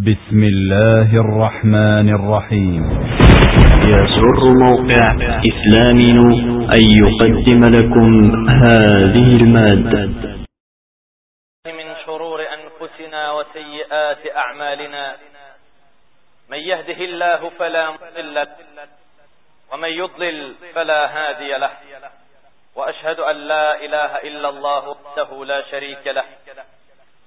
بسم الله الرحمن الرحيم. يسر موقع إسلامي أن يقدم لكم هذه المادة. من شرور أنفسنا وسيئات أعمالنا. من يهده الله فلا مضل له ومن يضلل فلا هادي له. وأشهد أن لا إله إلا الله وحده لا شريك له.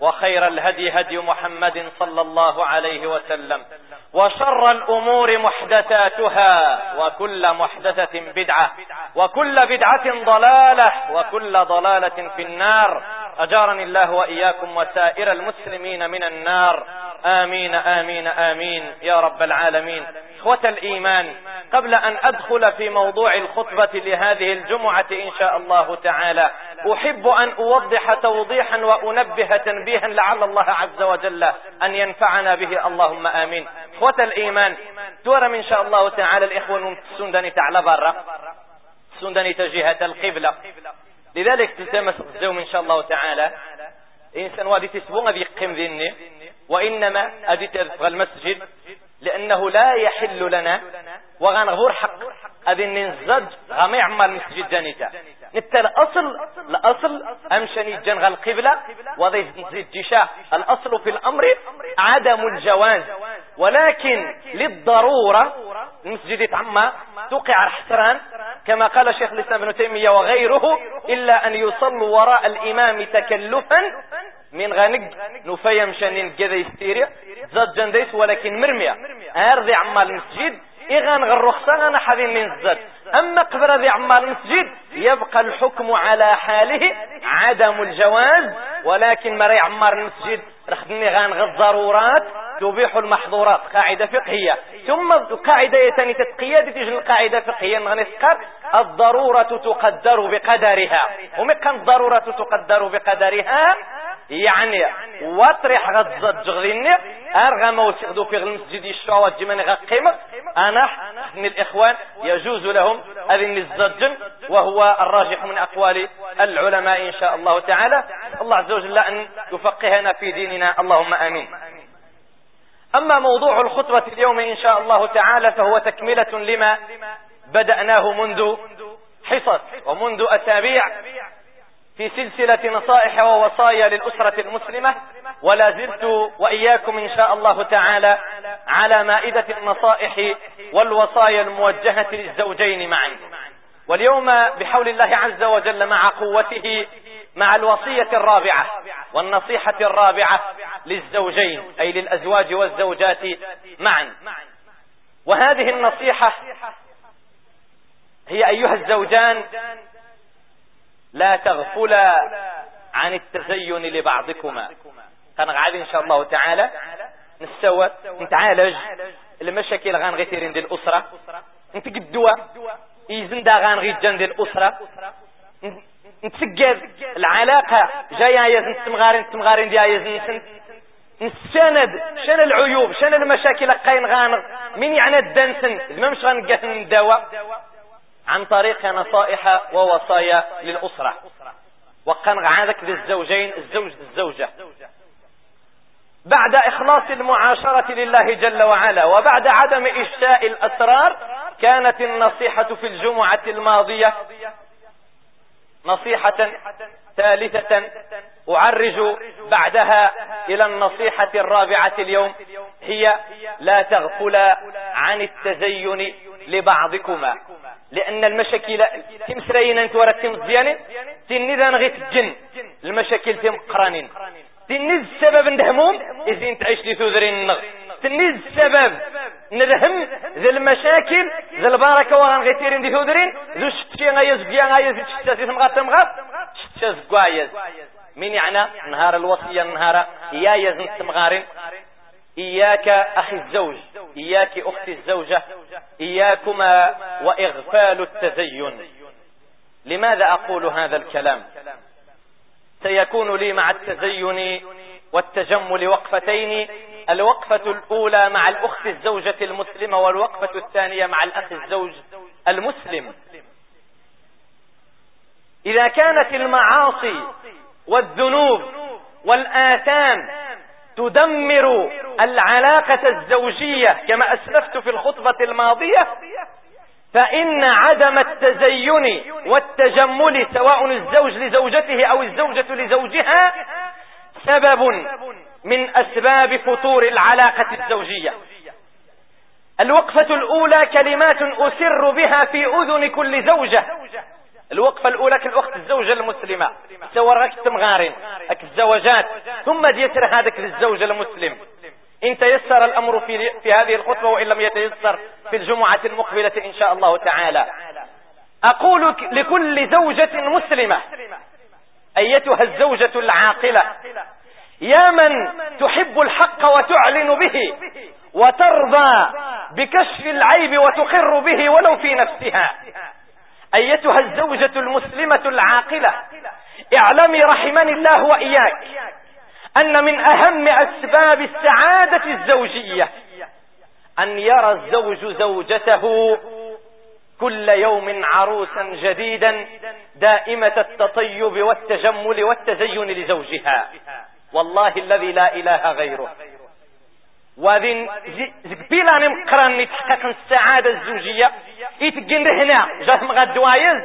وخير الهدي هدي محمد صلى الله عليه وسلم وشر الأمور محدثاتها وكل محدثة بدعة وكل بدعة ضلالة وكل ضلالة في النار. أجارني الله وإياكم وسائر المسلمين من النار. آمين آمين آمين يا رب العالمين. إخوة الإيمان قبل أن أدخل في موضوع الخطبة لهذه الجمعة إن شاء الله تعالى أحب أن أوضح توضيحا وأنبه تنبيها لعل الله عز وجل أن ينفعنا به. اللهم آمين. إخوة الإيمان تورم إن شاء الله تعالى الإخوة السندني تعالى برا. السندني تجهة القبلة. لذلك تلتمس الزوم إن شاء الله تعالى. إنسان وادي تسبون أبي قم ذني. وإنما تبغى المسجد لأنه لا يحل لنا وغنغور حق. أذي ننزج غمي عمال المسجد جانيتا. نتا الأصل الأصل أمشني جنغ القبلة وذي جيشا. الأصل في الأمر عدم الجواز ولكن للضرورة المسجد يتعمى توقع الحسران كما قال شيخ الإسلام ابن تيمية وغيره إلا أن يصلوا وراء الإمام تكلفا من غنق نفيا مشان كذا يستيري زاد جنديس ولكن مرمية أرضي عمال المسجد إغان غرخصة أنا حذين من الزاد أما قبر ذي عمال المسجد يبقى الحكم على حاله عدم الجواز. ولكن مري عمار المسجد رخدني غان الضرورات تبيح المحظورات. قاعدة فقهية. ثم قاعدة ثانية تتقيادة تجي القاعدة فقهية. غنسقر الضرورة تقدر بقدرها. ومكان الضرورة تقدر بقدرها يعني واطرح غتزد جغليني ارغى ما وسيغدو في المسجد الشعوات جماني غقيمة أنا من الإخوان يجوز لهم أذن الزجن وهو الراجح من أقوال العلماء إن شاء الله تعالى. الله عز وجل أن يفقهنا في ديننا. اللهم آمين. أما موضوع الخطبة اليوم إن شاء الله تعالى فهو تكملة لما بدأناه منذ حصص ومنذ أسابيع. في سلسلة نصائح ووصايا للأسرة المسلمة ولا زلت وإياكم إن شاء الله تعالى على مائدة النصائح والوصايا الموجهة للزوجين معا واليوم بحول الله عز وجل مع قوته مع الوصية الرابعة والنصيحة الرابعة للزوجين أي للأزواج والزوجات معا. وهذه النصيحة هي أيها الزوجان لا تغفلا عن التزين لبعضكما. غادي إن شاء الله تعالى. نسوى نتعالج المشاكل غان غيتيرين ديال الأسرة. نتقدوا يزن دا غان غي جان ديال الأسرة. نتسقف العلاقة. جاية يزن تمغارين تمغارين ديال يزن نستند. شنو العيوب؟ شنو المشاكل؟ قاين غان. مين يعني الدنسن. ما مش غنقاس نداوى عن طريق نصائح ووصايا للأسرة. وقن عادك للزوجين الزوج الزوجة بعد إخلاص المعاشرة لله جل وعلا وبعد عدم إفشاء الأسرار كانت النصيحة في الجمعة الماضية نصيحة ثالثة أعرج بعدها إلى النصيحة الرابعة اليوم هي لا تغفل عن التزين لبعضكما. لأن المشاكل تمسرين أنت ورا تمزيان تنذا غيت الجن المشاكل تم قرانين. تنز السبب ندهموم إذن تعيش لي ثوذرين النغ. تنز السبب ندهم ذي المشاكل ذي البركة وغان غيتيرين دي ثوذرين ذو شتشي غايز بيا غايز شتشي تمغات تمغات شتشي زقايز. من يعني نهار الوصية نهار يا يزن تمغارين إياك أخي الزوج إياك أختي الزوجة إياكما وإغفال التزين. لماذا أقول هذا الكلام؟ سيكون لي مع التزين والتجمل وقفتين الوقفة الأولى مع الأخت الزوجة المسلمة والوقفة الثانية مع الأخ الزوج المسلم. إذا كانت المعاصي والذنوب والآثام تدمر العلاقة الزوجية كما أسلفت في الخطبة الماضية فإن عدم التزين والتجمل سواء الزوج لزوجته أو الزوجة لزوجها سبب من أسباب فطور العلاقة الزوجية. الوقفة الأولى كلمات أسر بها في أذن كل زوجة الوقفة الأولى كالأخت الزوجة المسلمة. سوى تمغارين أك الزوجات ثم ديتر هذاك للزوجة المسلم. إن تيسر الأمر في, في هذه الخطبة وإن لم يتيسر في الجمعة المقبلة إن شاء الله تعالى. أقول لكل زوجة مسلمة أيتها الزوجة العاقلة يا من تحب الحق وتعلن به وترضى بكشف العيب وتقر به ولو في نفسها. أيتها الزوجة المسلمة العاقلة اعلمي رحمني الله وإياك أن من أهم أسباب السعادة الزوجية أن يرى الزوج زوجته كل يوم عروسا جديدا دائمة التطيب والتجمل والتزين لزوجها. والله الذي لا إله غيره. وذين زقبيلا نمقرن نتحقق السعادة الزوجية. يتقن هنا جات مغا الدوايز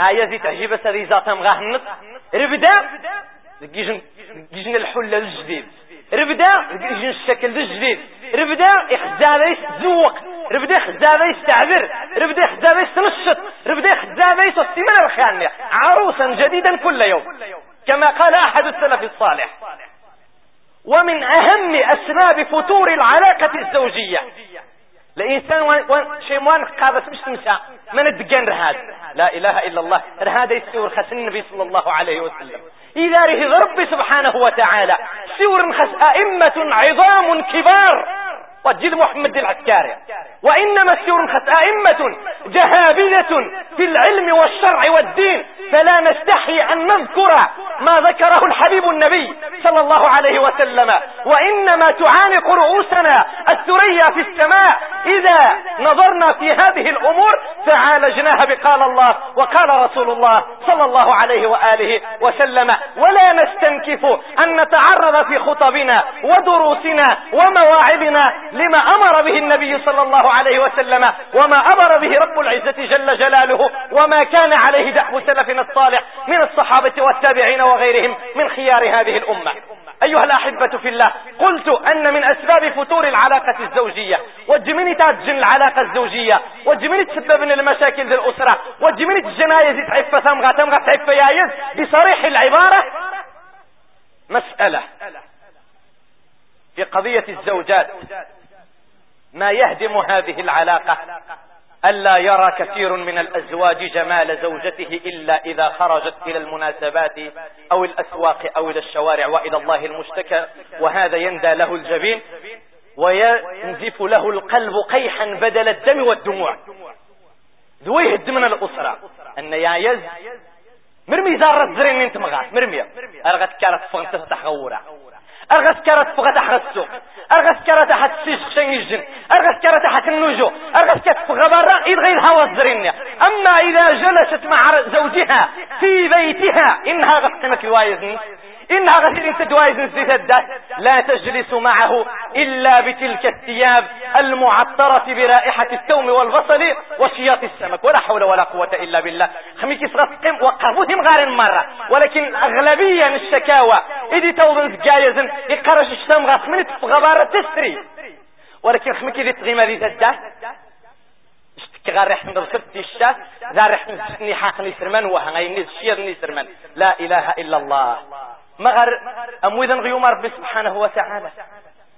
آية زي تعجيب سري ذات مغا هنط ربدا جيجن الحلة الجديد. ربدا جيجن الشكل الجديد. ربدا إخزابيس زوق ربدا إخزابيس تعبر ربدا إخزابيس تنشط ربدا إخزابيس السمنة الخانية عروسا جديدا كل يوم. كما قال أحد السلف الصالح. ومن أهم أسباب فتور العلاقة الزوجية. الإنسان شيء موان قابت مش تمسى من الدقان رهاد. لا إله إلا الله. رهاد يسور خس النبي صلى الله عليه وسلم. إذا رهض ربي سبحانه وتعالى سور خس أئمة عظام كبار. وجد محمد العسكري. وإنما السور أئمة جهابذة في العلم والشرع والدين فلا نستحي أن نذكر ما ذكره الحبيب النبي صلى الله عليه وسلم. وإنما تعانق رؤوسنا الثريا في السماء. إذا نظرنا في هذه الأمور فعالجناها بقال الله وقال رسول الله صلى الله عليه وآله وسلم ولا نستنكف أن نتعرض في خطبنا ودروسنا ومواعظنا لما أمر به النبي صلى الله عليه وسلم وما أمر به رب العزة جل جلاله وما كان عليه دأب سلفنا الصالح من الصحابة والتابعين وغيرهم من خيار هذه الأمة. أيها الأحبة في الله قلت أن من أسباب فتور العلاقة الزوجية وجميني تاجن العلاقة الزوجية وجميني تسبب المشاكل ذي الأسرة وجميني تجنايز تعف ثمغة ثمغة تعف يايز بصريح العبارة. مسألة في قضية الزوجات ما يهدم هذه العلاقة؟ ألا يرى كثير من الأزواج جمال زوجته إلا إذا خرجت إلى المناسبات أو الأسواق أو إلى الشوارع وإلى الله المشتكى وهذا يندى له الجبين وينزف له القلب قيحا بدل الدم والدموع. ذويه الدم الأسرة. أن يعيز مرمي زارة زرين انت مغاس مرمية أرغت كانت فغنت تحغورة. أرغس فقط أحد السوق أرغس كرت أحد السيش خشين الجن أرغس كرت أحد النجو. أرغس كرت فغبارة يدغي الهوى الزرين. أما إذا جلست مع زوجها في بيتها إنها غسقمك الوايزن إنها انت دوايز نزيد لا تجلس معه إلا بتلك الثياب المعطرة برائحة الثوم والبصل وشياط السمك ولا حول ولا قوة إلا بالله. خميك قم وقفوهم غار مرة. ولكن أغلبية الشكاوى إذا توضن جايزن يقرش الشتام غاس من غبارة تسري ولكن خميك إذا تغيم ذي زدة غير ريح نضرب الشاف ذا ريح نسني حاق نسرمان وها غير نسشير نسرمان لا إله إلا الله. مغر اموذا غيوم ربي سبحانه وتعالى.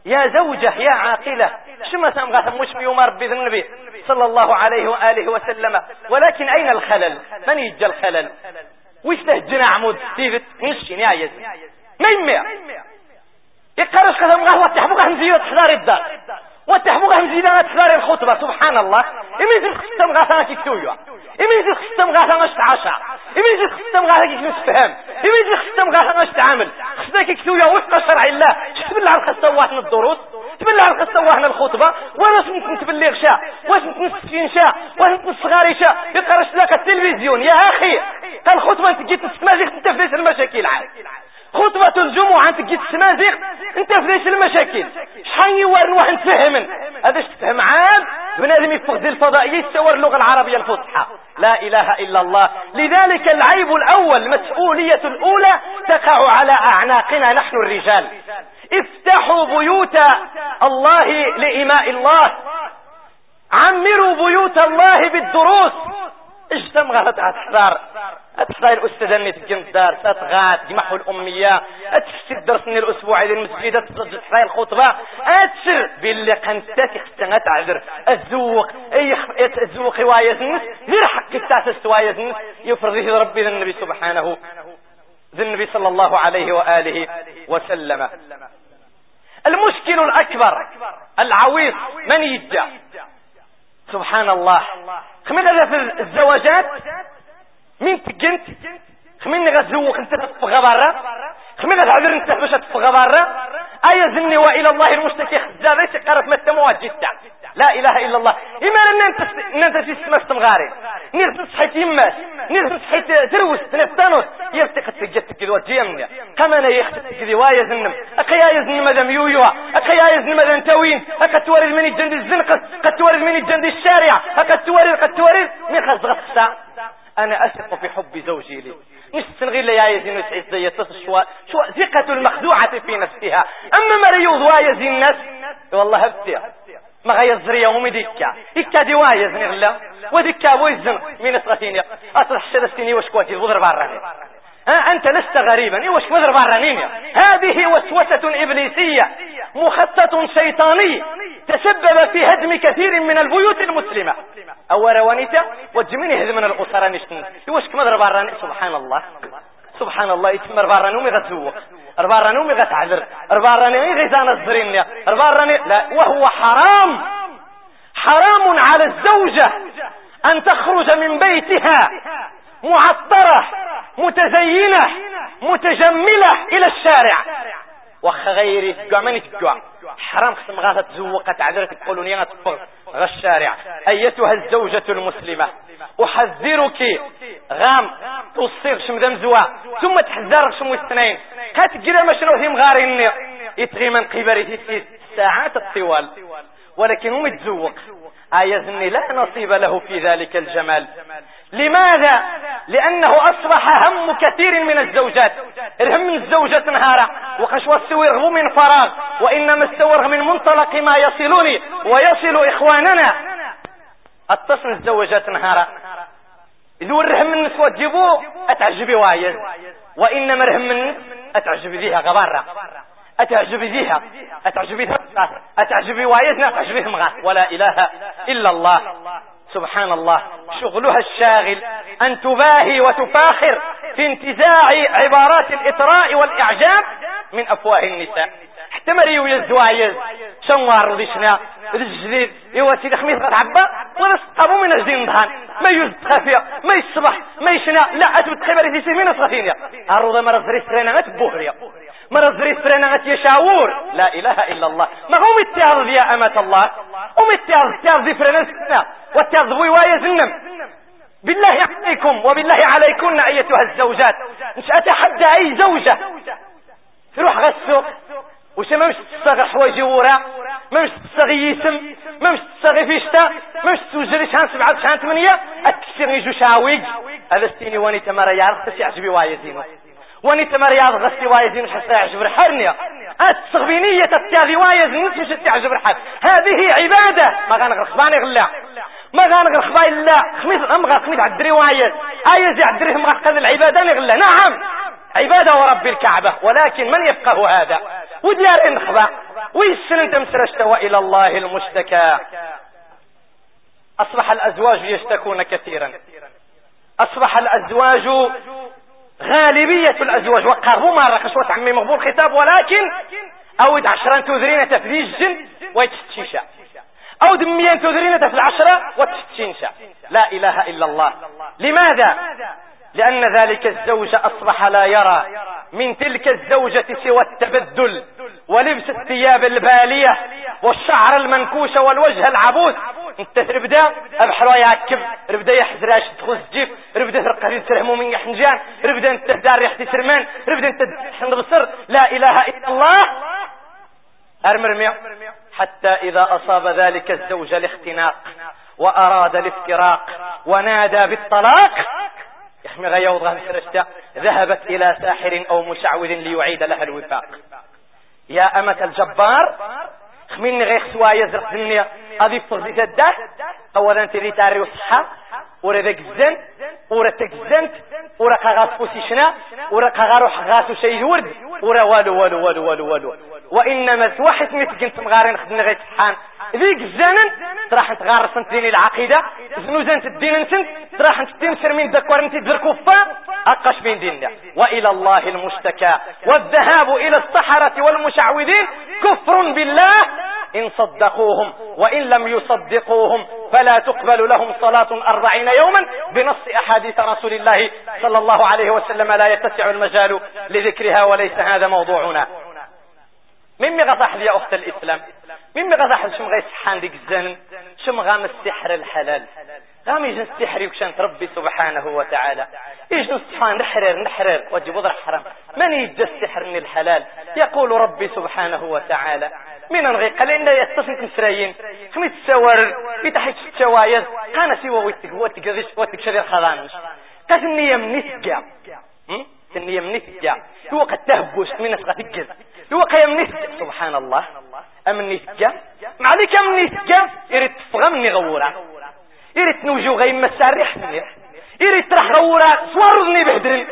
يا زوجة يا عاقلة شما سامغا مش بيوم ربي النبي صلى الله عليه وآله وسلم. ولكن أين الخلل؟ من يجى الخلل؟ وش تهجنا عمود؟ ستيفت نشين يا يزن ما يميع يقرش كذا مغاه وتحبوك همزية تحضار الدار وتحبوك همزية تحضار الخطبة. سبحان الله يميز الخطة مغاه كيكتويا يميز الخطة مغاه تعشى يميز الخطة مغاه كيك نتفهم يميز الخطة مغاه تعمل خصنا كيكتويا وفق شرع الله. تبلع الخطة وإحنا الدروس؟ تبلع الخطة وإحنا الخطبة؟ واش نتبلغ شا؟ واش نتنسفين شا؟ واش نتنصغاري شا؟ يقرش لك التلفزيون. يا أخي! قال خطبة أنت جيت تسمع انت في المشاكل عاد. خطبة الجمعة انت السمازيق انت في المشاكل؟ شحال يوارن واحد تفهمن هذا تفهم عام؟ بنادم يفقد الفضائية يستوى اللغة العربية الفصحى. لا إله إلا الله. لذلك العيب الأول المسؤولية الأولى تقع على أعناقنا نحن الرجال. افتحوا بيوت الله لإماء الله. عمروا بيوت الله بالدروس. اجتم غلط هتحضر هتحضر الأستاذة اللي تجي الدار تتغات جمحوا الأمية. هتفسي الدرس من الأسبوع إلى المسجد تحضر الخطبة هتشر باللي قنتك خستنا تعذر. الزوق أي الزوق رواية النس غير حق التاسس رواية النس يفرضه ربي للنبي سبحانه. ذي النبي صلى الله عليه وآله وسلم. المشكل الأكبر العويص من يجا؟ سبحان الله. خمين في الزواجات؟ مين تجنت خمين غزوك انت تفغى برا خمين غزعذر انت باش تفغى برا ايا زني وإلى الله المشتكي خزابي تقرف ما التموات جدا. لا إله إلا الله. اما إن أنت إن أنت تسمى استمغاري نير تصحيت يماس نير تصحيت تروس تنفتانوس يرتق تجت كذو جيمني كما أنا يخت كذي وايا زنم. اقيا يزن مدام يويوا. اقيا يزن مدام توين. اقا تورد من الجند الزنقة قد تورد من الجند الشارع. اقا تورد قد تورد من خلص غفصة أنا أثق في حب زوجي لي. مش تنغي لي يزين وسعيد زي شو ثقة المخدوعة في نفسها. أما مريوض وايزين الناس والله هبتها ما غيزري يوم ديكا. ديكا دي وايزني غلا. وديكا ويزن من اسرتيني اصلح شدستيني وشكواتي وضر باراني. ها أنت لست غريبا. ايوش وضر باراني هذه وسوسة إبليسية مخطط شيطاني تسبب في هدم كثير من البيوت المسلمة. أو روانيتا وجميني هدم من الاسرة نشتن. ايوش كمضر باراني سبحان الله. سبحان الله يتمر بارانومي غتزوق ربارانومي غتعذر ربارانومي غيزان الزرين رباراني لا وهو حرام. حرام على الزوجة أن تخرج من بيتها. معطرة متزينة متجملة إلى الشارع. وخ غيري تقع حرام خصم غاثة تزوق تعذر تقولون يا تفغ غا الشارع. أيتها الزوجة المسلمة. أحذرك. غام. تصير شمدم زوا. ثم تحذر شمو الاثنين قات جرا شنو هم غارين يتغي من قبل ساعات الطوال. ولكن هم يتزوق آيزني لا نصيب له في ذلك الجمال. لماذا؟ لأنه أصبح هم كثير من الزوجات. الهم من الزوجة نهارا وقش وسوره من فراغ وإنما استوره من منطلق ما يصلني ويصل إخواننا. أتصل الزوجات نهارا ذو الرهم من نسوة تجيبوه أتعجبي وايد. وإنما الرهم من أتعجبي ذيها غبارة. أتعجبي ذيها أتعجبي أتعجبي وايد أتعجبي مغاث ولا إله إلا الله. سبحان الله. شغلها الشاغل. أن تباهي وتفاخر في انتزاع عبارات الإطراء والإعجاب من أفواه النساء. حتى مريو يزوايز شنوار رضيشنا الجديد سيدي خميس غتعبى. ولا سقابو من الجديد نضحان ما يوز خافية ما يصبح. ما يشنا. لا أتبت خبري في سيمين صغيرين الروضة مرة زري سرينا غتبوهريا مرة زري سرينا غتيشاور لا إله إلا الله. ما هو متعرض يا أمة الله؟ ومتعرض تعرض في فرنسنا والتعرض بويوايا زنم. بالله عليكم وبالله عليكن أيتها الزوجات. مش أتحدى أي زوجة. تروح غسوق وش ما مش تصغي حوايجي ورا؟ ما مش تصغي يسم؟ ما مش تصغي فيشتا؟ ما مش توجري شحال سبعة شحال ثمانية؟ التكسير يجو شاويج هذا ستيني واني تمارا يعرف تسي عجبي وايزينو واني تمارا يعرف غسي وايزينو حتى يعجب الحرنية التغبينية تتاغي وايزينو مش تعجب الحر هذه عبادة. ما غنغرق باني غلا. ما غنغر خبايل لا. خميس امغا خميس عد الروايات ايا زي عد الرهم قد العبادة نغلا نعم. عبادة ورب الكعبة. ولكن من يفقه هذا؟ وديار نخبا ويسن أنت مسرشت وإلى الله المشتكى. أصبح الأزواج يشتكون كثيرا. أصبح الأزواج غالبية الأزواج. وقربوا مرة كشوة عمي مقبول خطاب ولكن أود عشران تذرين تفدي الجن ويتشتشيشا أو دميان تذرين تفدي العشرة وتشتشيشا لا إله إلا الله. لماذا؟ لأن ذلك الزوج أصبح لا يرى. من تلك الزوجة سوى التبدل ولبس الثياب البالية والشعر المنكوش والوجه العبوس. انت ربدا أبحر ياكب ربدا يحزراش تخز جيف ربدا ترقى تسرهمو من يحنجان. ربدا انت دار ريحتي سرمان. ربدا انت تحن بصر لا إله إلا الله. أرمرمي. حتى إذا أصاب ذلك الزوج الاختناق وأراد الافتراق ونادى بالطلاق يحمي غيوض غنسرشتا ذهبت إلى ساحر أو مشعوذ ليعيد لها الوفاق. يا أمة الجبار خميني غير سوا يزرق الدنيا غادي فرزي تدة. اولا تري تاري وصحة ورا ذاك الزن ورا تكزنت ورا قاغاس بوسيشنا ورا قاغاروح غاسو شي ورد ورا والو والو والو والو والو. وانما واحد مثل كنت مغارين خدنا غير سحان ذيك الزمن راح تغارس انت ديني العقيدة زنوزان الدين أنت؟ راح تدين سرمين دكوار أنت در كفا أقش بين ديننا. وإلى الله المشتكى. والذهاب إلى السحرة والمشعوذين كفر بالله. إن صدقوهم وإن لم يصدقوهم فلا تقبل لهم صلاة أربعين يوما بنص أحاديث رسول الله صلى الله عليه وسلم لا يتسع المجال لذكرها وليس هذا موضوعنا. من مغضح يا أخت الإسلام؟ من مغضح شم غيس حان ديك الزن؟ شم غام السحر الحلال. غام يجن السحر يكشان ربي سبحانه وتعالى. يجن السحر نحرر نحرر. وجب وضر حرام. من يجد السحر من الحلال؟ يقول ربي سبحانه وتعالى. من أنغي قال إن يتصل مسرايين خميت السوار يتحيك الشوايز. قانا سوى ويتك ويتك ويتك شرير خضانش قاس النية من نسجع النية من نسجع هو قد تهبوش. من نسقى تجز قيم نسجع سبحان الله. أم نسجع معليك أم نسجع يريد تفغم نغورا يريد نوجو غير مسارح منيح يريد ترح غورا سوارضني بهدرن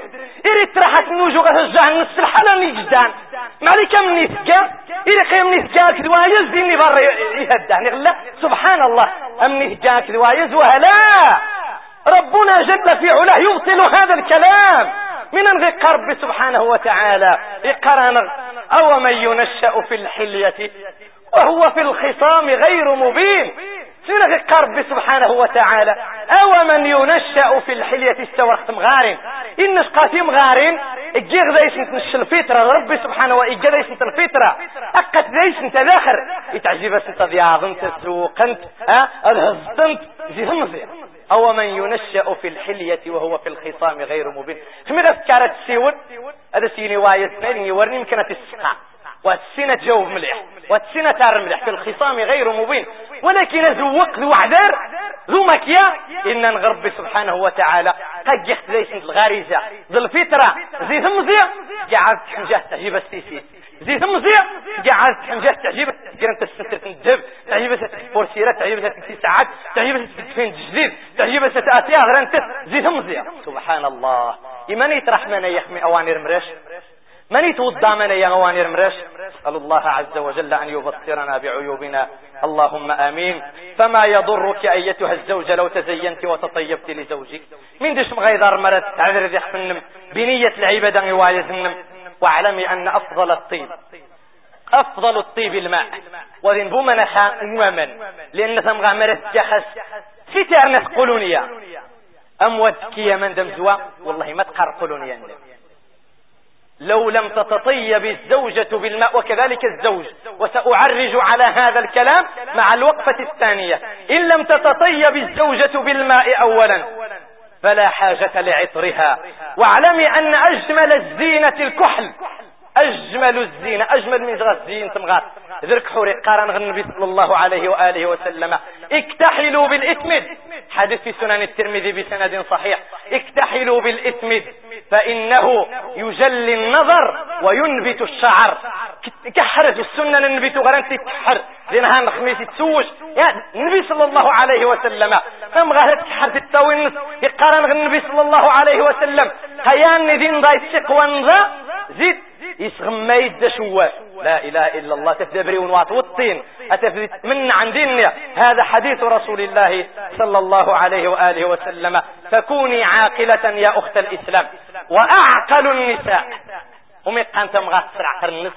يريد ترح نوجو غتجع نص الحالة نجدان معليك أم نسجع يريد قيم نسجع كدوا يزديني بار يهدعني غلا سبحان الله. أم نسجع كدوا يزوها ربنا جل في علاه يبطل هذا الكلام. من انغي ربي سبحانه وتعالى. اقرن أو من ينشأ في الحلية وهو في الخصام غير مبين. سنغي ربي سبحانه وتعالى؟ أو من ينشأ في الحلية استورخت مغارين إن قاتي مغارين اجيغ ذيس انت نش الفطرة. ربي سبحانه وإجا ذيس انت الفطرة. أقت ذيس انت ذاخر يتعجب أنت ضياض انت سوق أنت ها؟ الهزت أنت. زي أو من ينشأ في الحلية وهو في الخصام غير مبين. اذا فكرت سيون هذا سيني وايد نين يورني يمكن تسقع والسنة جوب مليح. والسنة تار مليح. في الخصام غير مبين. ولكن زوق ذو عذر ذو مكيا إن نغرب سبحانه وتعالى. قد سنت الغارزة. ذو الفطرة. زي ثم زي قاعد حنجاه تعجيب السيسي. زي ثم زي قاعد حنجاه تعجيب قرنت الستر تندب تعجيب بورسيرة تعجيب ستة ساعات. تعجيب فين جديد تعجيب ستة أتيا غرنت زي ثم زي سبحان الله إيمان يطرح من يحمي أوانير مرش؟ من يتوضى من يا غوانير مرش؟ أسأل الله عز وجل أن يبصرنا بعيوبنا. اللهم آمين. فما يضرك أيتها الزوجة لو تزينت وتطيبت لزوجك؟ من دش مغيدار مرت عذر ذي حفنم بنية العبادة وايزنم واعلمي أن أفضل الطيب. أفضل الطيب الماء. وذن بمنها ومن لأن ثم غامرت جخس ستار نثقلونيا أمودك يا من دمزوا والله ما تقر قلونيا لو لم تتطيب الزوجة بالماء وكذلك الزوج وسأعرج على هذا الكلام مع الوقفة الثانية. إن لم تتطيب الزوجة بالماء أولا. فلا حاجة لعطرها. واعلمي أن أجمل الزينة الكحل أجمل الزينة أجمل من زغى الزين تمغات ذرك حوري قارن النبي صلى الله عليه وآله وسلم. اكتحلوا بالإثمد حدث في سنن الترمذي بسند صحيح. اكتحلوا بالإثمد فإنه يجلي النظر وينبت الشعر. كحرت السنة للنبي تغران تتحر لأنها الخميس تسوش. يعني النبي صلى الله عليه وسلم. فهم غاهت كحرت التاوين يقارن النبي صلى الله عليه وسلم. خيان ذين ضاي السقوان زيد يسغم ما لا إله إلا الله. تفدبري ونوات والطين من عن ديننا هذا حديث رسول الله صلى الله عليه وآله وسلم. فكوني عاقلة يا أخت الإسلام. وأعقل النساء. ومي قانت مغا تسرع النس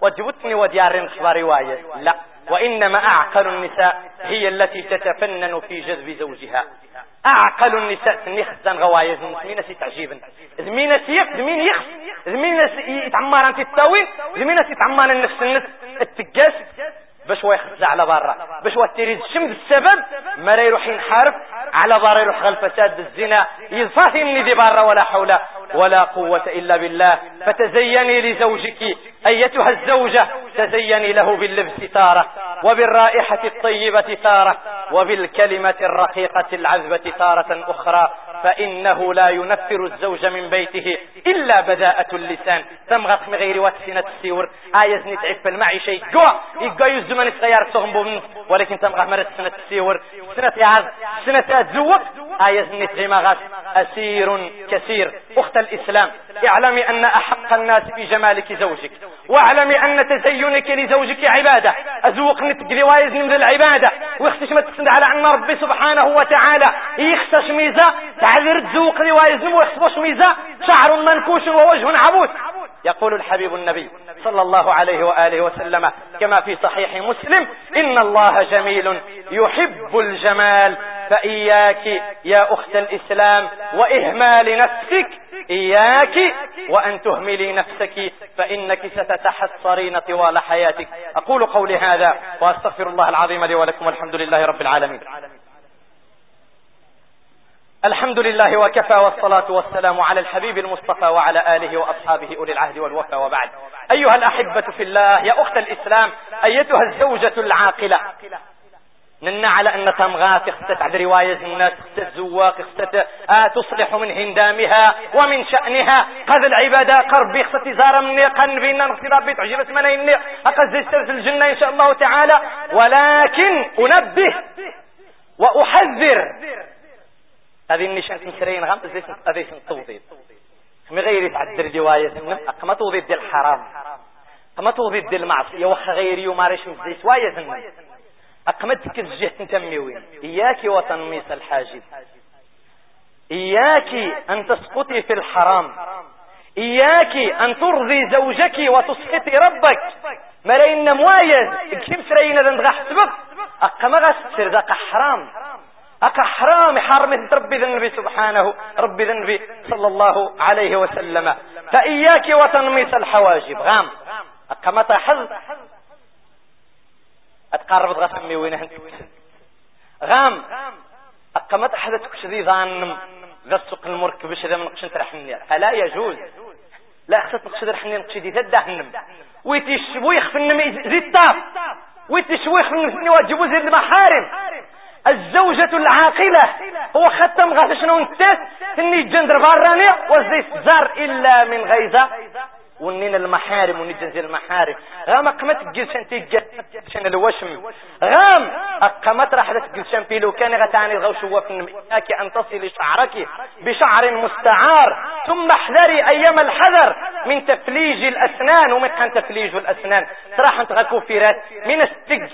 وجبتني وديار خبار رواية. لا. وإنما أعقل النساء هي التي تتفنن في جذب زوجها. أعقل النساء سني خزان غوايز زمينة تعجيبا؟ زمينة يخ زمين يخ زمينة يتعمر انت التاوين زمينة يتعمر النفس النفس التقاس. باش هو يخزع على برا باش تريد الشم السبب. ما يروح ينحارب على برا يروح الفساد الزنا. يصافي مني دي برا ولا حول ولا قوة إلا بالله. فتزيني لزوجك. أيتها الزوجة تزيني له باللبس تارة وبالرائحة الطيبة تارة وبالكلمة الرقيقة العذبة تارة أخرى فإنه لا ينفر الزوج من بيته إلا بداءة اللسان. تمغط من غير واتسنة السيور آية زني تعف المعيشة يقوى يقوى يزمن صغير تغنبو ولكن تمغط مرة سنة السيور سنة يعز سنة تزوق آية زني تعمغات أسير كثير أخت الإسلام اعلمي أن أحق الناس بجمالك زوجك. واعلمي أن تزينك لزوجك عبادة. أزوق نتك روايز من العبادة ويختش ما تسند على أن ربي سبحانه وتعالى. يخسش ميزة. تعذر تزوق روايز ويخسبش ميزة. شعر منكوش ووجه عبوس يقول الحبيب النبي صلى الله عليه وآله وسلم كما في صحيح مسلم إن الله جميل يحب الجمال. فإياك يا أخت الإسلام وإهمال نفسك إياك وأن تهملي نفسك فإنك ستتحسرين طوال حياتك. أقول قولي هذا وأستغفر الله العظيم لي ولكم والحمد لله رب العالمين. الحمد لله وكفى والصلاة والسلام على الحبيب المصطفى وعلى آله وأصحابه أولي العهد والوفا وبعد. أيها الأحبة في الله يا أخت الإسلام أيتها الزوجة العاقلة. ننا على أن تمغات اختت عد رواية الناس اختت زواق آه تصلح من هندامها ومن شأنها. هذا العبادة قرب اختت زارة مني قن بينا نختي ربي تعجبت من إني. أقزي في الجنة إن شاء الله تعالى. ولكن أنبه وأحذر. هذه النشان مسرين غام زي هذه التوضيد من غير تعدر رواية ما توضيد ديال الحرام. ما توضيد ديال المعصية وخ غيري وما مزي سوايا أقمتك الجهة تنميوين إياك وتنميص الحاجب. إياك أن تسقطي في الحرام. إياك أن ترضي زوجك وتسقطي ربك. مرين موايز كم سرين ذن حسبك أقم غسر ذاك حرام. أقا حرام حرم ربي ذنبي سبحانه ربي ذنبي صلى الله عليه وسلم. فإياك وتنميص الحواجب. غام. أقا تحظ أتقرب غسمي وين غام. أقمت احدثك شذي ظان غسق المركب شذي من قشن ترحني فلا يجوز. لا أخذت نقشد رحني نقشدي تدهنم ويتشويخ في النمي زي الطاف؟ ويتشويخ في النمي واجبو زي المحارم؟ الزوجة العاقلة هو ختم غاس شنو انتس اني جندر باراني وزي زار إلا من غيظة ونين المحارم ونجنزي المحارم. غام اقمت جلسان تيجان الوشم. غام اقمت راح تجلسان بيلو كان غتاني غوش وفن اياك أن تصل شعرك بشعر مستعار. ثم احذري أيام الحذر من تفليج الأسنان ومن كان تفليج الأسنان. صراحة انت غكوفيرات من استج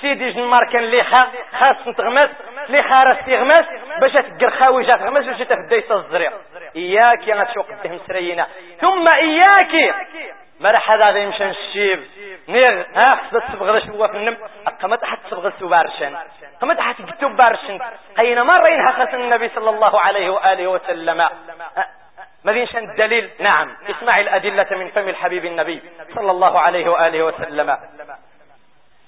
سيدي جنمار كان ليحا خاص نتغمس ليحا راس تغمس باش تقر خاوي جات غمس باش تهدي الزريق. إياك يا تشوق بهم سرينا. ثم إياك. مرح هذا يمشي الشيب نيغ ها؟ خصها تبغى شو فنم قمت حد تبغى بارشن. قمت حد تكتب بارشن. قينا مرة ينهخس النبي صلى الله عليه وآله وسلم. ماذا الدليل نعم. اسمع الأدلة من فم الحبيب النبي صلى الله عليه وآله وسلم.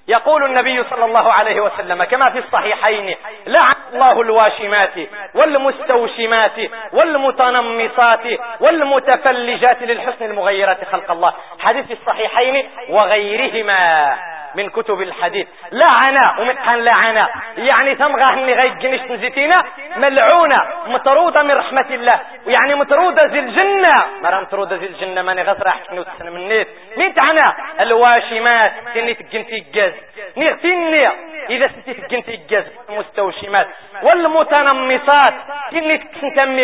يقول النبي صلى الله عليه وسلم كما في الصحيحين لعن الله الواشمات والمستوشمات والمتنمصات والمتفلجات للحسن المغيرات خلق الله. حديث الصحيحين وغيرهما. من كتب الحديث. لعنة ومتحن لعنة يعني تمغى هني غير جنش نزيتينا ملعونة مطرودة من رحمة الله. ويعني مطرودة زي الجنة. مرة مطرودة زي الجنة ماني غسر احكي نوتسن من نيت. مين تعنى الواشمات. تني تقنتي الجاز نغتني إذا سنتي تقنتي الجاز المستوشمات والمتنمصات. تني تكسن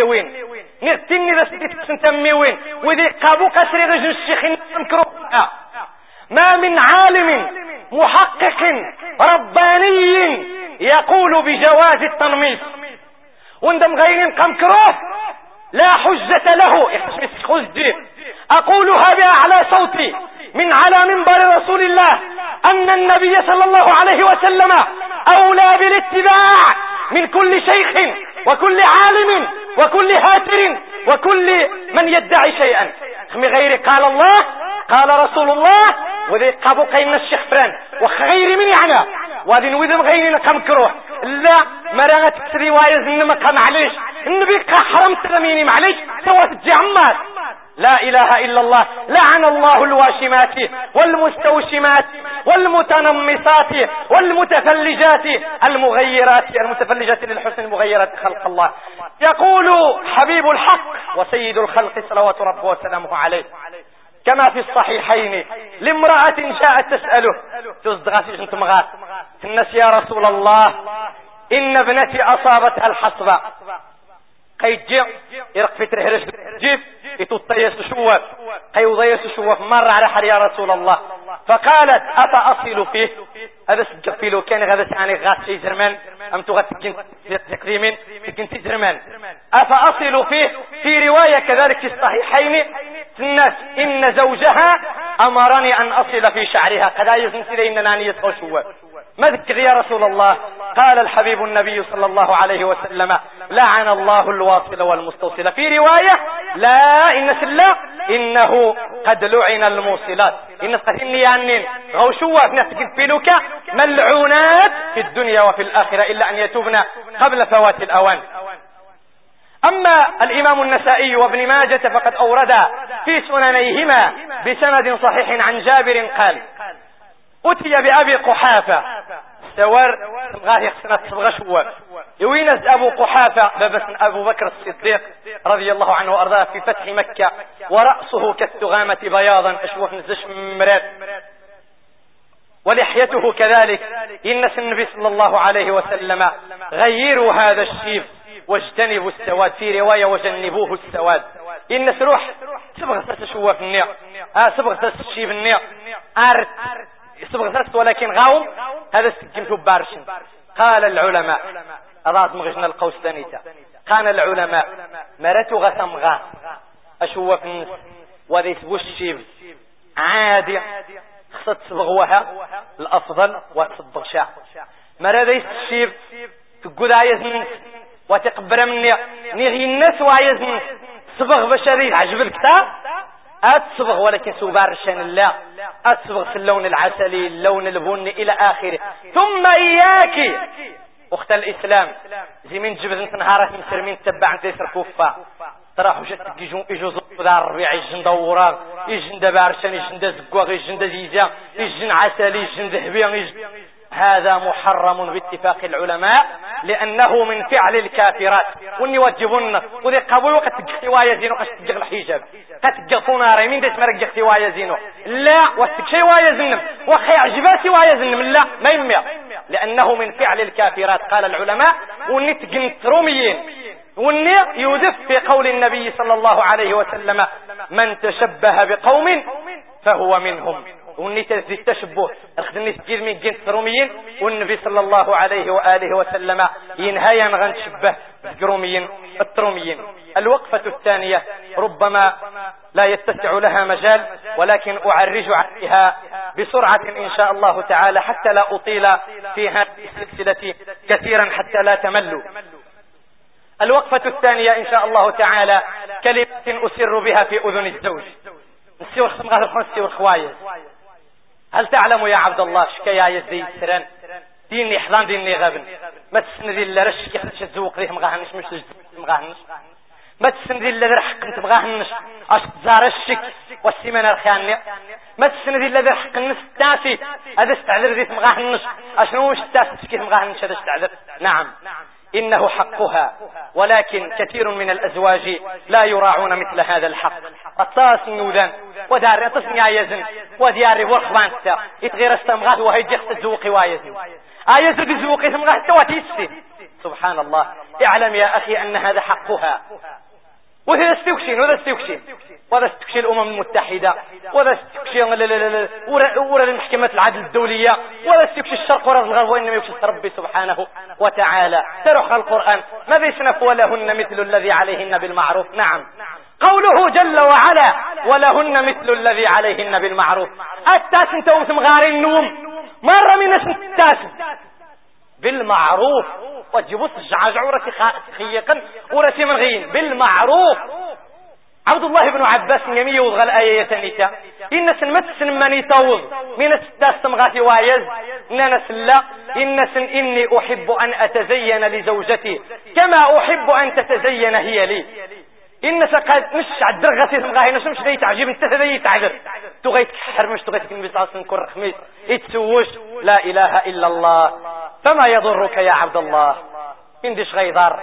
نغتني إذا سنتي تكسن وين؟ وذي قابو قسري غجن الشيخ مكروه ما من عالم محقق رباني يقول بجواز التنميص وندم غيرين قمكروه لا حجة له. أقولها بأعلى صوتي من على منبر رسول الله أن النبي صلى الله عليه وسلم أولى بالاتباع من كل شيخ وكل عالم وكل هاتر وكل من يدعي شيئا. من غير قال الله قال رسول الله وذي قابو قيمنا الشيخ فران وخير من يعني وذي نوذم غيرنا كمكروه لا مرأة رواية زنما معليش. النبي حرم تلميني معليش. سوى تجعمات لا إله إلا الله. لعن الله الواشمات والمستوشمات والمتنمصات والمتفلجات المغيرات المتفلجات للحسن المغيرات خلق الله. يقول حبيب الحق وسيد الخلق صلوات ربه وسلامه عليه. كما في الصحيحين لامرأة جاءت تسأله تصدغاتي انت مغات الناس يا رسول الله إن ابنتي أصابتها الحصبة. قيجي يرق في ترهرش جيب يتطيس شواف قيوضيس شواف مر على حر يا رسول الله. فقالت أفأصل فيه؟ هذا سجق فيه لو كان هذا سعني غاس شي زرمان أم تغتكين تقريمين تكين زرمان أفأصل فيه في رواية كذلك في الصحيحين الناس إن زوجها أمرني أن أصل في شعرها. قد يزن سيدي إننا نيسغو شواف ما ذكر يا رسول الله؟ قال الحبيب النبي صلى الله عليه وسلم لعن الله الواصل والمستوصل. في رواية لا إن سلا إنه قد لعن الموصلات. إن قتلني يعني غوشوا في نفسك بلوك ملعونات في الدنيا وفي الآخرة إلا أن يتوبنا قبل فوات الأوان. أما الإمام النسائي وابن ماجة فقد أورد في سننيهما بسند صحيح عن جابر قال أتي بأبي قحافة. سوار غاه يخسنا تصبغ شوال. يوينس أبو قحافة بابس أبو بكر الصديق رضي الله عنه وأرضاه في فتح مكة ورأسه كالتغامة بياضا أشوف نزش مرات ولحيته كذلك. إنس النبي صلى الله عليه وسلم غيروا هذا الشيب واجتنبوا السواد. في رواية وجنبوه السواد. إنس روح سبغ تشوف النيع. آه سبغ تشيب النيع. أرت. استبغثت ولكن غاوم. هذا سكنت بارشن قال العلماء أضعت مغجنا القوس ثانيتا قال العلماء مرتو غثم غا. أشوف النس وذي يسبو الشيب عادي خصت صبغوها الأفضل وتصبغ شاع مرة ذي الشيب تقول عايز نس وتقبر مني نغي الناس وعايز نس صبغ بشري عجب الكتاب أتصبغ ولكن سبارشن الله أتصبغ في اللون العسلي اللون البني إلى آخره ثم إياك أخت الإسلام زي من جبد انت نهارات من سرمين تبع انت يسر كوفا تراحوا جاتك يجون يجوز دار الربيع يجن دوراغ يجن دبارشن يجن دزقواغ يجن دزيزا يجن عسلي يجن ذهبي هذا محرم باتفاق العلماء لأنه من فعل الكافرات. وني وجبون وذي قبول وقت تجخي وايزينو قد تجخ الحجاب. قد تجخ ناري مين ديس مرق جخي وايزينو لا وستكشي وايزنم وخي عجباتي وايزنم لا ما يمي لأنه من فعل الكافرات قال العلماء وني تقنت روميين وني يودف في قول النبي صلى الله عليه وسلم من تشبه بقوم فهو منهم. والنيت في التشبه الخدمي تجير من جنس الروميين والنبي صلى الله عليه وآله وسلم ينهايا غنشبه الروميين التروميين. الوقفة الثانية ربما لا يتسع لها مجال ولكن أعرج عليها بسرعة إن شاء الله تعالى حتى لا أطيل في هذه السلسلة كثيرا حتى لا تملوا الوقفة الثانية إن شاء الله تعالى كلمة أسر بها في أذن الزوج. نسيور خمغة نسيور خوايز هل تعلم يا عبد الله شكايا يزي سران؟ ديني حضان ديني غابن. ما تسندي إلا رش كيف تشزوق ليه مغاهنش مش مغاهنش ما تسندي إلا رحق انت مغاهنش اش تزار الشك والسيمان الخياني ما تسندي إلا رحق النس هذا استعذر ديت مغاهنش أشنو مش التاسي كيف مغاهنش هذا استعذر. نعم. إنه حقها. ولكن كثير من الأزواج لا يراعون مثل هذا الحق. الطاس النوذان ودار تصنع يزن وديار ورخبان ستا يتغير استمغاث وهيجي تزوقي وايزن آية بزوقي ثمغاث تواتي سبحان الله. اعلم يا أخي أن هذا حقها. وهذا استوكشين وهذا استوكشين وهذا استوكشي الأمم المتحدة وهذا استوكشي ورا المحكمة العدل الدولية وهذا استوكشي الشرق ورا الغرب وإنما يكشي ربي سبحانه وتعالى. تروح القرآن. ما بيسنف ولهن مثل الذي عليهن بالمعروف؟ نعم. قوله جل وعلا ولهن مثل الذي عليهن بالمعروف. التاس أنت غار النوم. مرة من التاس بالمعروف. وتجيبوا الجعجع وراسي خيقا وراسي من غين. بالمعروف. عبد الله بن عباس يمي وضغى الآية تنيتا إن سن متسن من توض. من الستاس تمغاتي وايز. إن لا إن سن إني أحب أن أتزين لزوجتي. كما أحب أن تتزين هي لي. إن سقاد مش عدر غسي تمغاهي نش مش ذي تعجب أنت ذي تعذر تغيت كحر مش صلى الله عليه وسلم كر خميس يتسوش. لا إله إلا الله. فما يضرك يا عبد الله؟ من ديش غيضار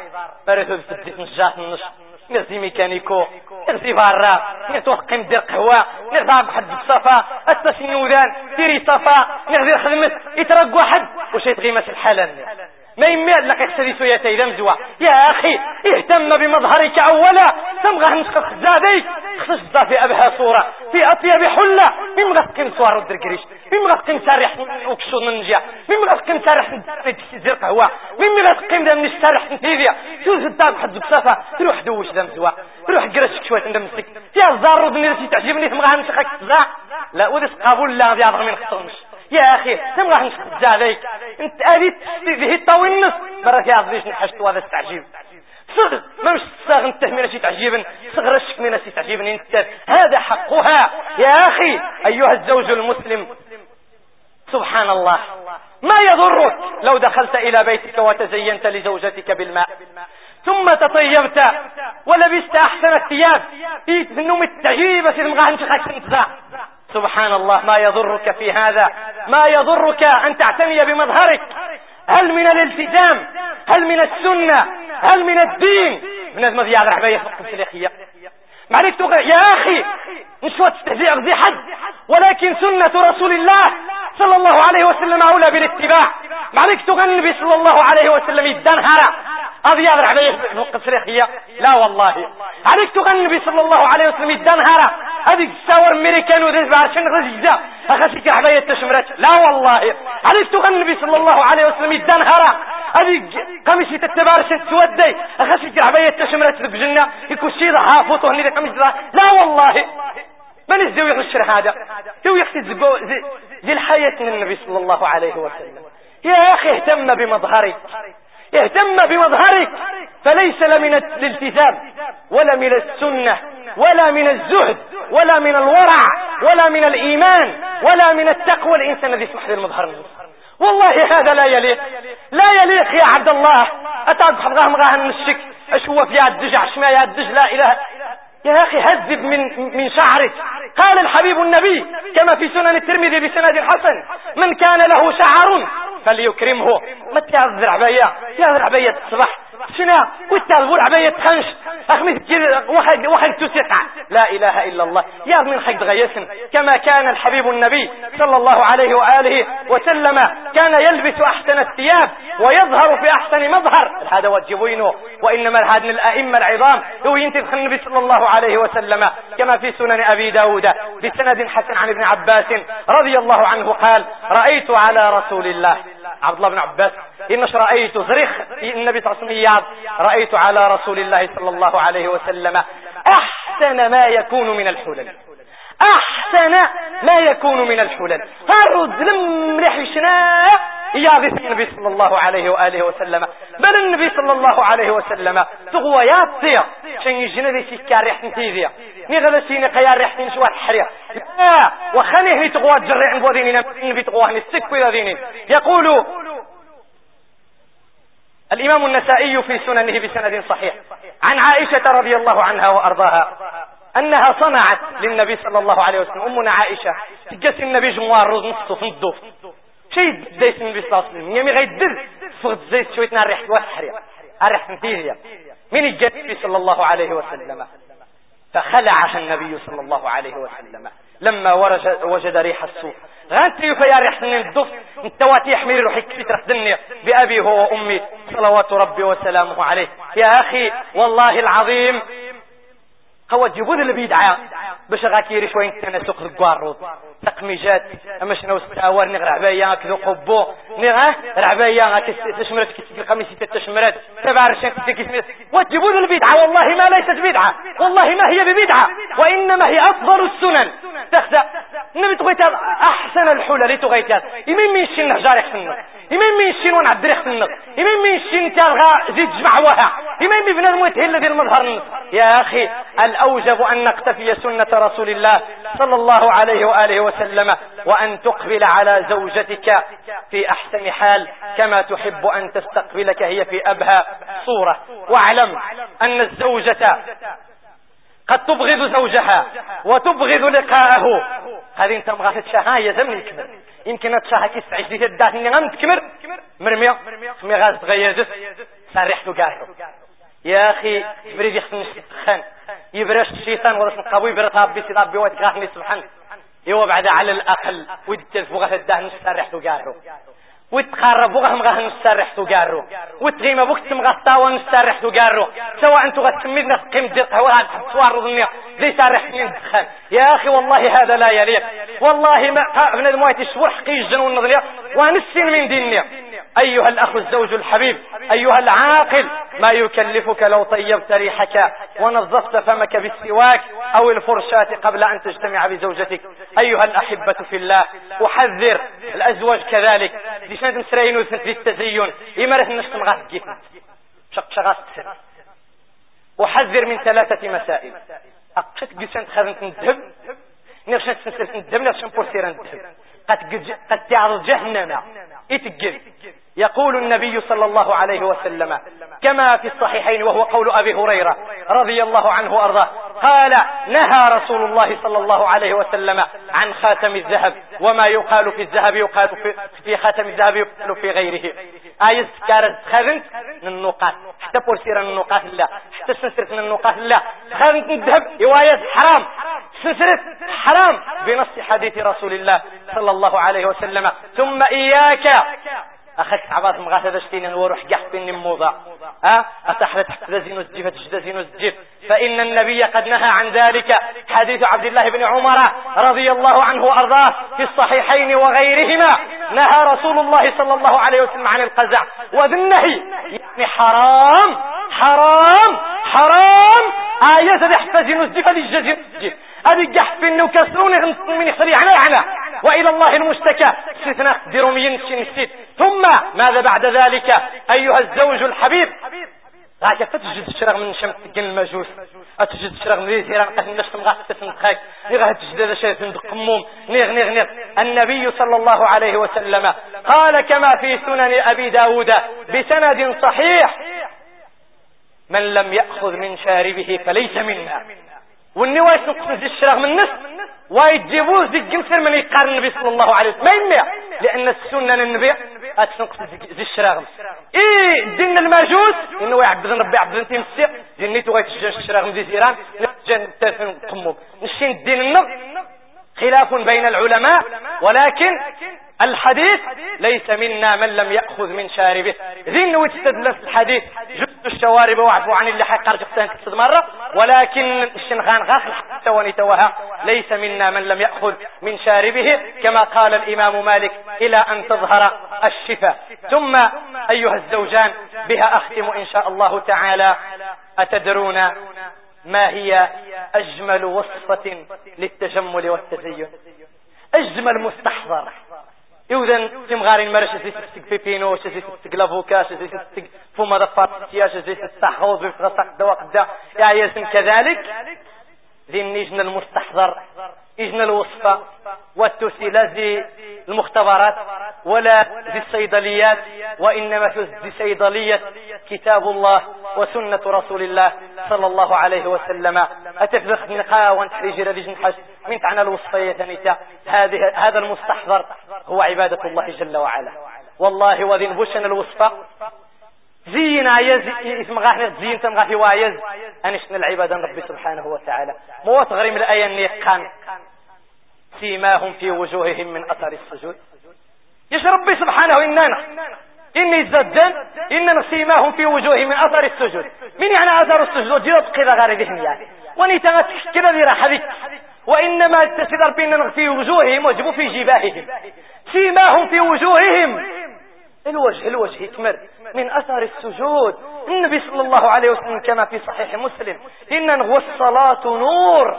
فرثو بسديت نجات النش. نغزي ميكانيكو. نغزي بارا نغتوحقي ندير قهوة. نغزي واحد بصفا. التسي نوذان. ديري صفا. نغزي خدمت يترق واحد. وش يتغيمس الحلال ما يمير لك يخسري سويتي يا أخي اهتم بمظهرك أولا. تمغى نسخ خزادي خصص في أبها صورة. في أطيب حلة. من مغسقين صور الدرقريش. من مغسقين سارح وكشو ننجا من مغسقين سارح زر قهوة. من مغسقين دم نستارح نتيذيا. توز الداب حد بصفة تروح دوش دمزوا تروح قرشك شوية دمسك يا الزارود اللي تعجبني. تمغى نسخك تزاع لا. ودس قابول لا بيعضغ من يا أخي تم راح نشخص عليك. أنت ادي به الطاوي مرة يا عزيز نحشت وهذا استعجيب صغ ما مش صغ انت من شي تعجيبا صغر الشك من شي تعجيبا انت هذا حقها. يا أخي أيها الزوج المسلم. سبحان الله. ما يضرك لو دخلت إلى بيتك وتزينت لزوجتك بالماء. ثم تطيبت ولبست أحسن الثياب. في النوم التعجيبة في المغاهن شخص سبحان الله ما يضرك في هذا. ما يضرك أن تعتني بمظهرك. هل من الالتزام؟ هل من السنة؟ هل من الدين؟ من الرحبية فقط السليخية معليك تقول يا أخي نشوى تستهزئ بذي حد ولكن سنة رسول الله صلى الله عليه وسلم أولى بالاتباع. معليك تقول النبي صلى الله عليه وسلم يدنهر هذه يا عليه فوق السريخية لا والله. عليك النبي صلى الله عليه وسلم يدنهر هذيك الساور امريكان ودير بعرشان غزيزة. اخسك حباية تشمرت لا والله. عليك النبي صلى الله عليه وسلم يدنهر هذيك قميصي تتبارشان تودي اخسك حباية تشمرت بجنة. يكون شيء حافظ وهني قميص لا والله. من الزوي يغشر هذا؟ هو يقصد زي الحياة من النبي صلى الله عليه وسلم. يا أخي اهتم بمظهرك. اهتم بمظهرك. فليس من الالتزام ولا من السنة ولا من الزهد ولا من الورع ولا من الإيمان ولا من التقوى. الإنسان الذي يسمح للمظهر والله هذا لا يليق. لا يليق يا عبد الله. أتعب حبغاه مغاه النشك أشوف يا الدج عشما يا الدج لا إله يا أخي هذب من من شعرك. قال الحبيب النبي كما في سنن الترمذي بسند حسن من كان له شعر فليكرمه. ما تعذر عباية تعذر عباية الصباح شنو؟ والتعذر عباية خنش أخمس كذا واحد واحد تسقع. لا إله إلا الله. يا من حق غيسن كما كان الحبيب النبي صلى الله عليه وآله وسلم كان يلبس أحسن الثياب ويظهر في أحسن مظهر. هذا وجبينه وإنما هذا الأئمة العظام. هو ينتبه النبي صلى الله عليه وسلم. كما في سنن أبي داود بسند حسن عن ابن عباس رضي الله عنه قال رأيت على رسول الله عبد الله بن عباس إنش رأيت زريخ النبي صلى الله عليه وسلم رأيت على رسول الله صلى الله عليه وسلم أحسن ما يكون من الحلل. أحسن ما يكون من الحلل. هارد لم رحشنا يا النبي صلى الله عليه وآله وسلم. بل النبي صلى الله عليه وسلم تغوى يا الطير شن يجينا ذي سيكا ريح نتيذيا نغلا سيني قيا ريح الحريق لا تغوى تجرع نبوذينين النبي تغوى نستك وذينين يقول الإمام النسائي في سننه بسند صحيح عن عائشة رضي الله عنها وأرضاها أنها صنعت للنبي صلى الله عليه وسلم أمنا عائشة تجس النبي جموار رز نصف الضوف شيء ديس النبي صلى الله عليه وسلم يمي غيدر فغد زيت شوية نار ريحة واسحرية أرح نتيجة. من الجنبي صلى الله عليه وسلم. فخلعها النبي صلى الله عليه وسلم. لما وجد ريح السوء غانت يا ريح الدف التواتي يحمل روحي كفيت رح دنيا بأبي هو وأمي. صلوات ربي وسلامه عليه. يا أخي والله العظيم جيبون اللي بيدعى. باش غاكيري كان سوق الكوارود تقميجات. أما شنو استاور نغ رعبايا كذو قبو. نغ رعبايا تشمرت كتك القميص تشمرت. تبارشن كتك وتجيبون البدعة والله ما ليست بدعة. والله ما هي ببدعة. وإنما هي أفضل السنن. تخدع النبي تغيت أحسن الحلل تغيت يمين من شين نهجار يحسنك يمين من شين ونعبد يحسنك يمين من شين تلغى زيد جمع وها يمين من بنا الموت الذي المظهر يا أخي الأوجب أن نقتفي سنة رسول الله صلى الله عليه وآله وسلم وأن تقبل على زوجتك في أحسن حال كما تحب أن تستقبلك هي في أبهى صورة. واعلم أن الزوجة قد تبغض زوجها وتبغض لقاءه. هذه انت مغاثة شهاية زمن الكبر يمكن تشاها كيس تعيش دي تدات اني غم تكمر مرمية. غاز تغير سارحتو قاهو يا أخي بريد يخصني الشيطان يبرش الشيطان ورس نقابو يبرش ربي سيد ربي واتقاهني سبحانه. يو بعد على الأقل ودي تلفو غاثة داه سارحتو قاهو وتقرب وغهم غاه نسترح تقارو. وتغيم بوك تمغى الطاوة نسترح تقارو. سواء انتو غتسميدنا في قيمة ديال القهوة غاد توارض النيا زي سارحني ندخل يا أخي والله هذا لا يليق. والله ما أبن الموات يشور حقي الجنون نظريا ونسين من ديننا أيها الأخ الزوج الحبيب أيها العاقل ما يكلفك لو طيبت ريحك ونظفت فمك بالسواك أو الفرشاة قبل أن تجتمع بزوجتك. أيها الأحبة في الله أحذر الأزواج كذلك. شنو نسراين وثنت في التزين يمرث نشتم غاس كيف شق شغاس وحذر من ثلاثة مسائل. أقشت قسنت خذنت الذهب نغشنت سنسلت الذهب نغشن بورسيران الذهب قد تعرض جهنم. إتقل. يقول النبي صلى الله عليه وسلم كما في الصحيحين وهو قول أبي هريرة رضي الله عنه وأرضاه قال نهى رسول الله صلى الله عليه وسلم عن خاتم الذهب وما يقال في الذهب يقال في, في خاتم الذهب يقال في غيره. آية كارت خذنت من النقاط حتى بورسيرا النقاط لا حتى سنسرت من النقاط لا خذنت الذهب رواية حرام سنسرت حرام بنص حديث رسول الله صلى الله عليه وسلم ثم إياك أخذت عباس مغاثة دشتين وروح قحف النموضة ها؟ أتحدث تحت زين الزجيف تشد الزجيف فإن النبي قد نهى عن ذلك. حديث عبد الله بن عمر رضي الله عنه وأرضاه في الصحيحين وغيرهما. نهى رسول الله صلى الله عليه وسلم عن القزع. وذي النهي يعني حرام حرام حرام. آية تحت زين الزجيف الزجيف هذه قحف وكسرون من يخري عنا عنا وإلى الله المشتكى. استثناء ديروميين نسيت ثم ماذا بعد ذلك؟ أيها الزوج الحبيب. غاية فتجد الشرق من شمس تقن المجوس؟ أتجد الشرق من ذي ثيران قتل نشتم غاية تسندخاك نغا تجد هذا شيء قموم. نغ نغ نغ النبي صلى الله عليه وسلم قال كما في سنن أبي داود بسند صحيح من لم يأخذ من شاربه فليس منا. والني واش نقص زي الشراغ من النص ويجيبوه زي الجمسر من يقارن النبي صلى الله عليه وسلم. ما لأن السنة النبي اتنقص زي الشراغ إيه دين المجوس إنه يعبد ربي عبد انت مسيق دينيتو الشراغ من زيران نتجن التلفن قمو نشين الدين النغ خلاف بين العلماء. ولكن الحديث ليس منا من لم يأخذ من شاربه. ذين وتستدل في الحديث. جزء الشوارب وعفو عن اللي حق رجعتها كتسد مرة ولكن الشنغان غاخل حتى ونتوها. ليس منا من لم يأخذ من شاربه. كما قال الإمام مالك إلى أن تظهر الشفاء. ثم أيها الزوجان بها أختم إن شاء الله تعالى. أتدرون ما هي أجمل وصفة للتجمل والتزين؟ أجمل مستحضر. إذن تمغارين مرش زي ستك بيبينو زي ستك لافوكا زي ستك فما دفات سياش زي ستك حوض بفتغسق دواق دا يا يزن كذلك ذي النجن المستحضر. إجن الوصفة والتوسي لا المختبرات ولا زي الصيدليات وإنما في صيدلية كتاب الله وسنة رسول الله صلى الله عليه وسلم. أتفذخ نقاء وانتحرج رجل حج من تعنى ثانية هذه هذا المستحضر هو عبادة الله جل وعلا. والله وذن بوشن الوصفة زينا يز اسم غاحنا زين تم غاحي وايز أنشنا العبادة ربي سبحانه وتعالى. مو تغريم الآية النيقان. سيماهم في وجوههم من أثر السجود. يش ربي سبحانه إننا إني زدن إن سيماهم في وجوههم من أثر السجود. من يعني أثر السجود؟ جرد قذا غير ذهن يعني وني كذا ذي راح وإنما تسدر بين في وجوههم وجبوا في جباههم. سيماهم في وجوههم. الوجه الوجه يتمر. من أثر السجود. النبي صلى الله عليه وسلم كما في صحيح مسلم. إن هو الصلاة نور.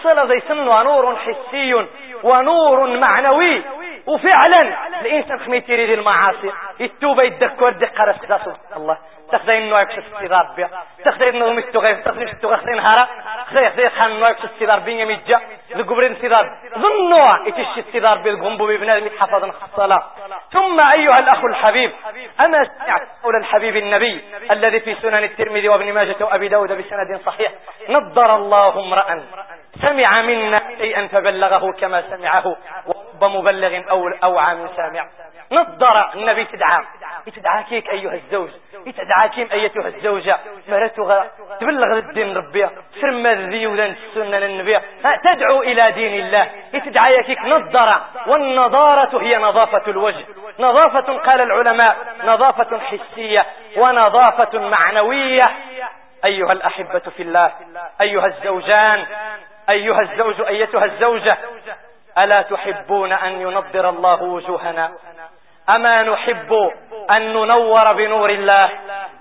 الصلاة زي سنها نور حسي ونور معنوي. وفعلا الإنسان خميت يريد المعاصي. يتوب يدكور دقة رسول الله. تخزي انه يكش استضار بيا. تخزي انه مستغيف تخزي مستغيف هارا خزي خزي خان انه يكش استضار بيا ميجا لقبرين استضار ظنوا يتش استضار بالغنبو ببناء المتحفظ الصلاة. ثم أيها الأخ الحبيب أما سمعت قول الحبيب النبي الذي في سنن الترمذي وابن ماجة وأبي داود بسند صحيح نضر الله امرأ. سمع منا شيئا فبلغه كما سمعه ورب مبلغ أو أوعى من سامع. نضر النبي تدعى. يتدعاكيك أيها الزوج. يتدعاكيم أيتها الزوجة. مرتها. تبلغ الدين ربيا سرم ذي وذن السنة للنبي. تدعو إلى دين الله. يتدعاكيك نضر. والنضارة هي نظافة الوجه. نظافة قال العلماء. نظافة حسية ونظافة معنوية. أيها الأحبة في الله. أيها الزوجان. أيها الزوج أيتها الزوجة ألا تحبون أن ينضر الله وجوهنا؟ أما نحب أن ننور بنور الله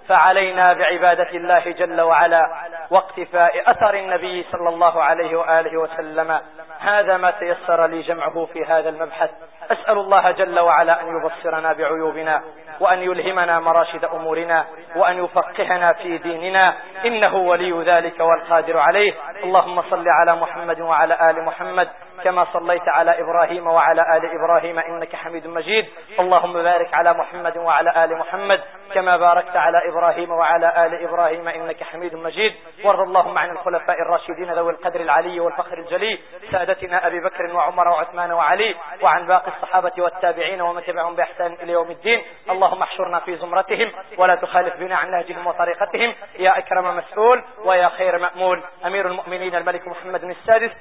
فعلينا بعبادة الله جل وعلا واقتفاء أثر النبي صلى الله عليه وآله وسلم. هذا ما تيسر لي جمعه في هذا المبحث. أسأل الله جل وعلا أن يبصرنا بعيوبنا وأن يلهمنا مراشد أمورنا وأن يفقهنا في ديننا. إنه ولي ذلك والقادر عليه. اللهم صل على محمد وعلى آل محمد. كما صليت على إبراهيم وعلى آل إبراهيم إنك حميد مجيد. اللهم بارك على محمد وعلى آل محمد كما باركت على إبراهيم وعلى آل إبراهيم إنك حميد مجيد. وارض اللهم عن الخلفاء الراشدين ذوي القدر العلي والفخر الجلي سادتنا أبي بكر وعمر وعثمان وعلي وعن باقي الصحابة والتابعين ومن تبعهم بإحسان إلى يوم الدين. اللهم احشرنا في زمرتهم ولا تخالف بنا عن نهجهم وطريقتهم. يا أكرم مسؤول ويا خير مأمول. أمير المؤمنين الملك محمد السادس.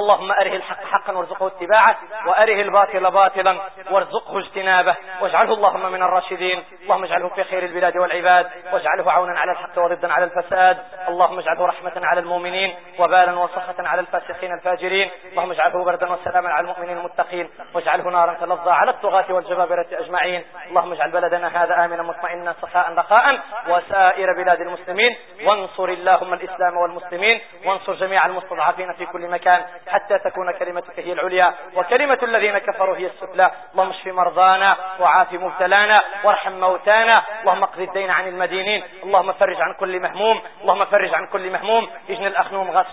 اللهم أره الحق حقا وارزقه اتباعه وأره الباطل باطلا وارزقه اجتنابه. واجعله اللهم من الراشدين. اللهم اجعله في خير البلاد والعباد. واجعله عونا على الحق وضدا على الفساد. اللهم اجعله رحمة على المؤمنين وبالا وصخة على الفاسقين الفاجرين. اللهم اجعله بردا وسلاما على المؤمنين المتقين. واجعله نارا تلظى على الطغاة والجبابرة أجمعين. اللهم اجعل بلدنا هذا آمنا مطمئنا سخاء رخاء. وسائر بلاد المسلمين وانصر اللهم الإسلام والمسلمين وانصر جميع المستضعفين في كل مكان. حتى تكون كلمتك هي العليا وكلمة الذين كفروا هي السفلى. اللهم اشف مرضانا وعاف مبتلانا وارحم موتانا. اللهم اقضي الدين عن المدينين. اللهم فرج عن كل مهموم. اللهم فرج عن كل مهموم. يجني الأخنوم غاس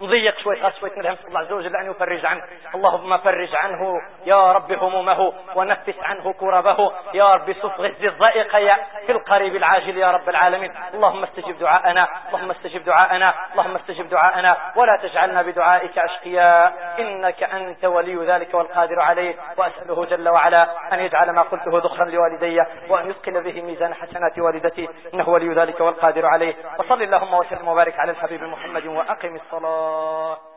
نضيق شوي غاس شوي نلهم الله عز وجل أن يفرج عنه. اللهم فرج عنه يا رب همومه ونفس عنه كربه. يا رب صف غز الضائق يا في القريب العاجل يا رب العالمين. اللهم استجب دعاءنا. اللهم استجب دعاءنا. اللهم استجب دعاءنا. ولا تجعلنا بدعائك إنك أنت ولي ذلك والقادر عليه وأسأله جل وعلا أن يجعل ما قلته ذخرا لوالدي وأن يثقل به ميزان حسنات والدتي إنه ولي ذلك والقادر عليه. وصل اللهم وسلم وبارك على الحبيب محمد وأقم الصلاة.